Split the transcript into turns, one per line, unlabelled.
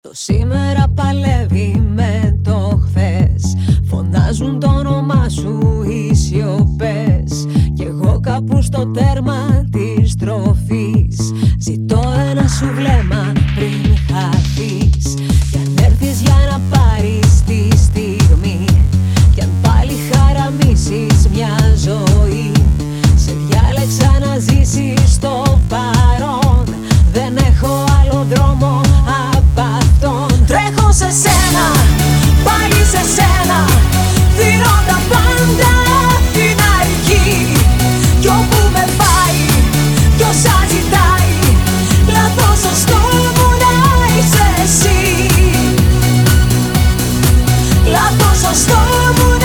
Το σήμερα παλεύει με το χθες. Φωνάζουν το όνομά σου οι σιωπές Κι εγώ κάπου στο τέρμα της τροφής Ζητώ ένα σου βλέμμα πριν χαθείς Κι αν έρθεις για να πάρεις τη στιγμή Κι αν πάλι χαραμίσεις μια ζωή Σε διάλεξα να ζήσεις. το estamos.